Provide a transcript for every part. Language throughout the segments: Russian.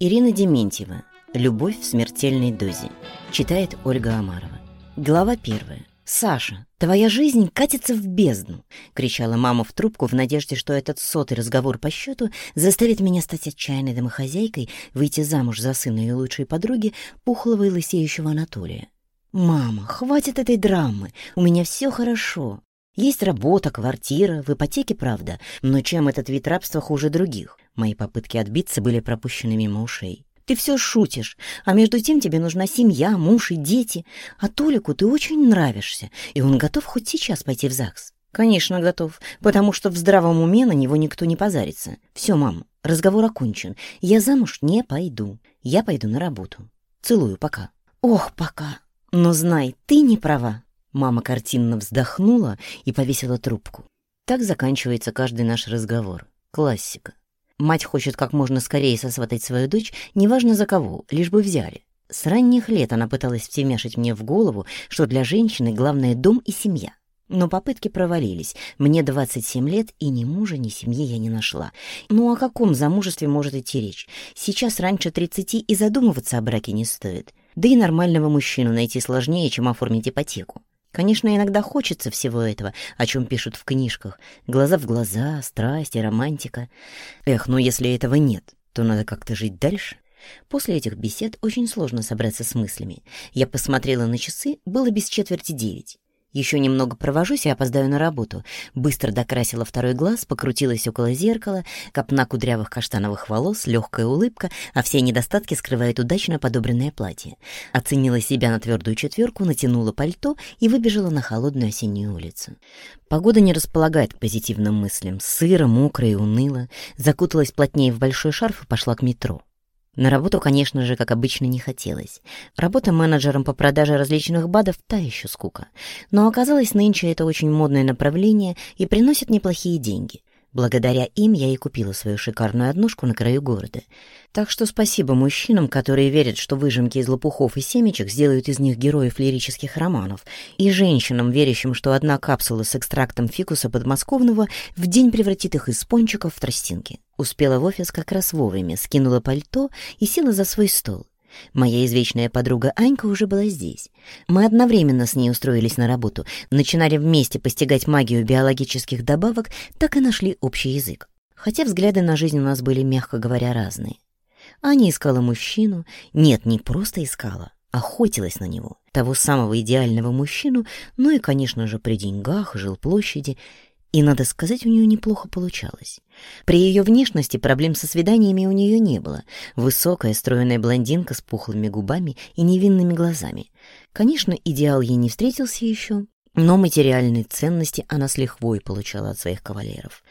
Ирина Дементьева. Любовь в смертельной дозе. Читает Ольга Амарова. Глава первая. «Саша, твоя жизнь катится в бездну!» — кричала мама в трубку в надежде, что этот сотый разговор по счету заставит меня стать отчаянной домохозяйкой, выйти замуж за сына ее лучшей подруги, пухлого и лысеющего Анатолия. «Мама, хватит этой драмы! У меня все хорошо. Есть работа, квартира, в ипотеке, правда, но чем этот вид рабства хуже других? Мои попытки отбиться были пропущены мимо ушей. Ты все шутишь, а между тем тебе нужна семья, муж и дети. А Толику ты очень нравишься, и он готов хоть сейчас пойти в ЗАГС. Конечно, готов, потому что в здравом уме на него никто не позарится. Все, мам, разговор окончен. Я замуж не пойду. Я пойду на работу. Целую, пока. Ох, пока. Но знай, ты не права. Мама картинно вздохнула и повесила трубку. Так заканчивается каждый наш разговор. Классика. Мать хочет как можно скорее сосватать свою дочь, неважно за кого, лишь бы взяли. С ранних лет она пыталась втемяшить мне в голову, что для женщины главное дом и семья. Но попытки провалились. Мне 27 лет, и ни мужа, ни семьи я не нашла. Ну о каком замужестве может идти речь? Сейчас раньше 30 и задумываться о браке не стоит. Да и нормального мужчину найти сложнее, чем оформить ипотеку. Конечно, иногда хочется всего этого, о чем пишут в книжках. Глаза в глаза, страсть и романтика. Эх, но если этого нет, то надо как-то жить дальше. После этих бесед очень сложно собраться с мыслями. Я посмотрела на часы, было без четверти девять. Еще немного провожусь и опоздаю на работу. Быстро докрасила второй глаз, покрутилась около зеркала, копна кудрявых каштановых волос, легкая улыбка, а все недостатки скрывает удачно подобранное платье. Оценила себя на твердую четверку, натянула пальто и выбежала на холодную осеннюю улицу. Погода не располагает к позитивным мыслям. Сыро, мокро и уныло. Закуталась плотнее в большой шарф и пошла к метро. На работу, конечно же, как обычно, не хотелось. Работа менеджером по продаже различных БАДов — та еще скука. Но оказалось, нынче это очень модное направление и приносит неплохие деньги. Благодаря им я и купила свою шикарную однушку на краю города. Так что спасибо мужчинам, которые верят, что выжимки из лопухов и семечек сделают из них героев лирических романов, и женщинам, верящим, что одна капсула с экстрактом фикуса подмосковного в день превратит их из пончиков в тростинки. Успела в офис как раз вовремя, скинула пальто и села за свой стол. Моя извечная подруга Анька уже была здесь. Мы одновременно с ней устроились на работу, начинали вместе постигать магию биологических добавок, так и нашли общий язык. Хотя взгляды на жизнь у нас были, мягко говоря, разные. Аня искала мужчину. Нет, не просто искала, охотилась на него. Того самого идеального мужчину, ну и, конечно же, при деньгах, жилплощади — и, надо сказать, у нее неплохо получалось. При ее внешности проблем со свиданиями у нее не было. Высокая, стройная блондинка с пухлыми губами и невинными глазами. Конечно, идеал ей не встретился еще, но материальные ценности она с лихвой получала от своих кавалеров.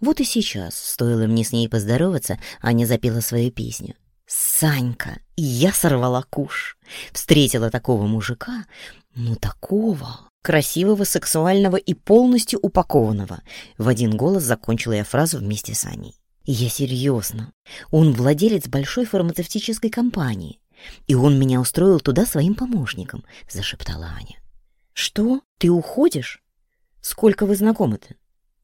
Вот и сейчас, стоило мне с ней поздороваться, Аня запела свою песню. «Санька, я сорвала куш. Встретила такого мужика, ну такого, красивого, сексуального и полностью упакованного. В один голос закончила я фразу вместе с Аней. Я серьезно. Он владелец большой фармацевтической компании. И он меня устроил туда своим помощником, зашептала Аня. Что? Ты уходишь? Сколько вы знакомы-то?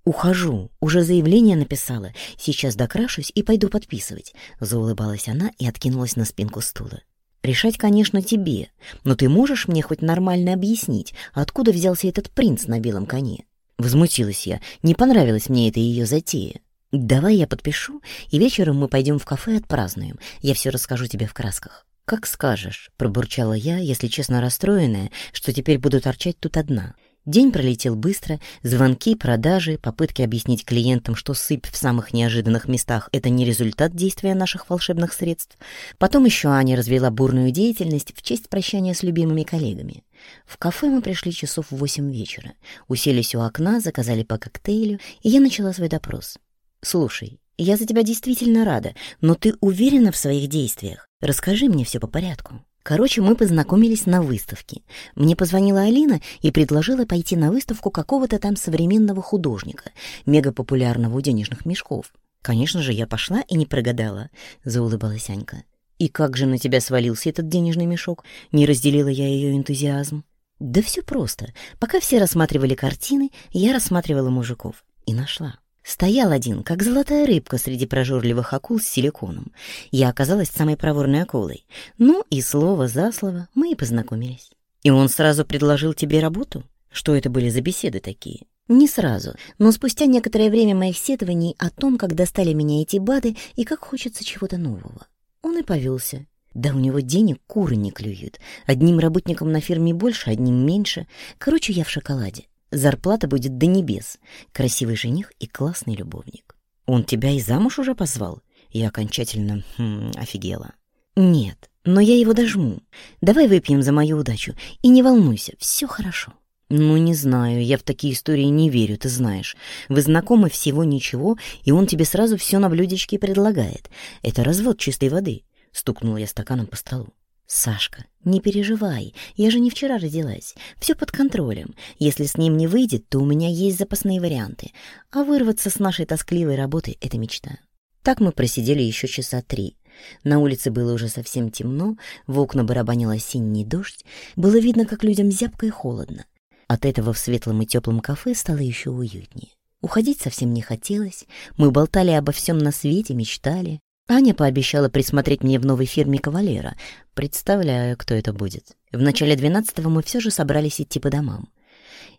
Ухожу. Уже заявление написала. Сейчас докрашусь и пойду подписывать. Заулыбалась она и откинулась на спинку стула. Решать, конечно, тебе, но ты можешь мне хоть нормально объяснить, откуда взялся этот принц на белом коне?» Возмутилась я, не понравилась мне эта ее затея. «Давай я подпишу, и вечером мы пойдем в кафе и отпразднуем. Я все расскажу тебе в красках». «Как скажешь», — пробурчала я, если честно расстроенная, что теперь буду торчать тут одна. День пролетел быстро, звонки, продажи, попытки объяснить клиентам, что сыпь в самых неожиданных местах — это не результат действия наших волшебных средств. Потом еще Аня развела бурную деятельность в честь прощания с любимыми коллегами. В кафе мы пришли часов в восемь вечера, уселись у окна, заказали по коктейлю, и я начала свой допрос. «Слушай, я за тебя действительно рада, но ты уверена в своих действиях? Расскажи мне все по порядку». Короче, мы познакомились на выставке. Мне позвонила Алина и предложила пойти на выставку какого-то там современного художника, мегапопулярного у денежных мешков. Конечно же, я пошла и не прогадала, заулыбалась Анька. И как же на тебя свалился этот денежный мешок? Не разделила я ее энтузиазм. Да все просто. Пока все рассматривали картины, я рассматривала мужиков и нашла. Стоял один, как золотая рыбка среди прожорливых акул с силиконом. Я оказалась самой проворной акулой. Ну и слово за слово мы и познакомились. И он сразу предложил тебе работу? Что это были за беседы такие? Не сразу, но спустя некоторое время моих сетований о том, как достали меня эти бады и как хочется чего-то нового. Он и повелся. Да у него денег куры не клюют. Одним работникам на фирме больше, одним меньше. Короче, я в шоколаде. Зарплата будет до небес. Красивый жених и классный любовник. Он тебя и замуж уже позвал? Я окончательно хм, офигела. Нет, но я его дожму. Давай выпьем за мою удачу. И не волнуйся, все хорошо. Ну, не знаю, я в такие истории не верю, ты знаешь. Вы знакомы всего ничего, и он тебе сразу все на блюдечке предлагает. Это развод чистой воды. Стукнула я стаканом по столу. «Сашка, не переживай, я же не вчера родилась. Все под контролем. Если с ним не выйдет, то у меня есть запасные варианты. А вырваться с нашей тоскливой работы — это мечта». Так мы просидели еще часа три. На улице было уже совсем темно, в окна барабанил осенний дождь. Было видно, как людям зябко и холодно. От этого в светлом и теплом кафе стало еще уютнее. Уходить совсем не хотелось. Мы болтали обо всем на свете, мечтали. Аня пообещала присмотреть мне в новой фирме кавалера. Представляю, кто это будет. В начале двенадцатого мы все же собрались идти по домам.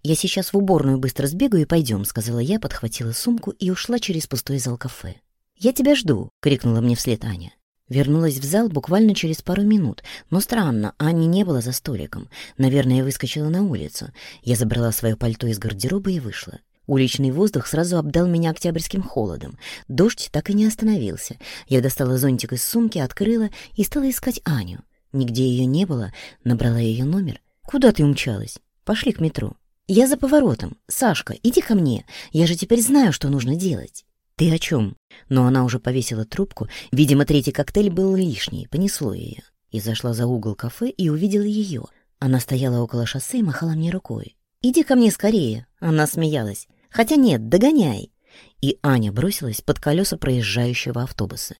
«Я сейчас в уборную быстро сбегаю и пойдем», — сказала я, подхватила сумку и ушла через пустой зал кафе. «Я тебя жду», — крикнула мне вслед Аня. Вернулась в зал буквально через пару минут, но странно, Ани не было за столиком. Наверное, выскочила на улицу. Я забрала свое пальто из гардероба и вышла. Уличный воздух сразу обдал меня октябрьским холодом. Дождь так и не остановился. Я достала зонтик из сумки, открыла и стала искать Аню. Нигде ее не было, набрала ее номер. «Куда ты умчалась? Пошли к метро». «Я за поворотом. Сашка, иди ко мне. Я же теперь знаю, что нужно делать». «Ты о чем?» Но она уже повесила трубку. Видимо, третий коктейль был лишний, понесло ее. И зашла за угол кафе и увидела ее. Она стояла около шоссе и махала мне рукой. «Иди ко мне скорее!» Она смеялась. «Хотя нет, догоняй!» И Аня бросилась под колеса проезжающего автобуса.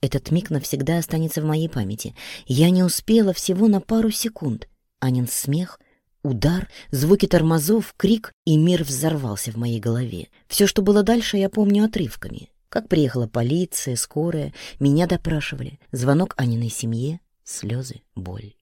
Этот миг навсегда останется в моей памяти. Я не успела всего на пару секунд. Анин смех — Удар, звуки тормозов, крик, и мир взорвался в моей голове. Все, что было дальше, я помню отрывками. Как приехала полиция, скорая, меня допрашивали, звонок Аниной семье, слезы, боль.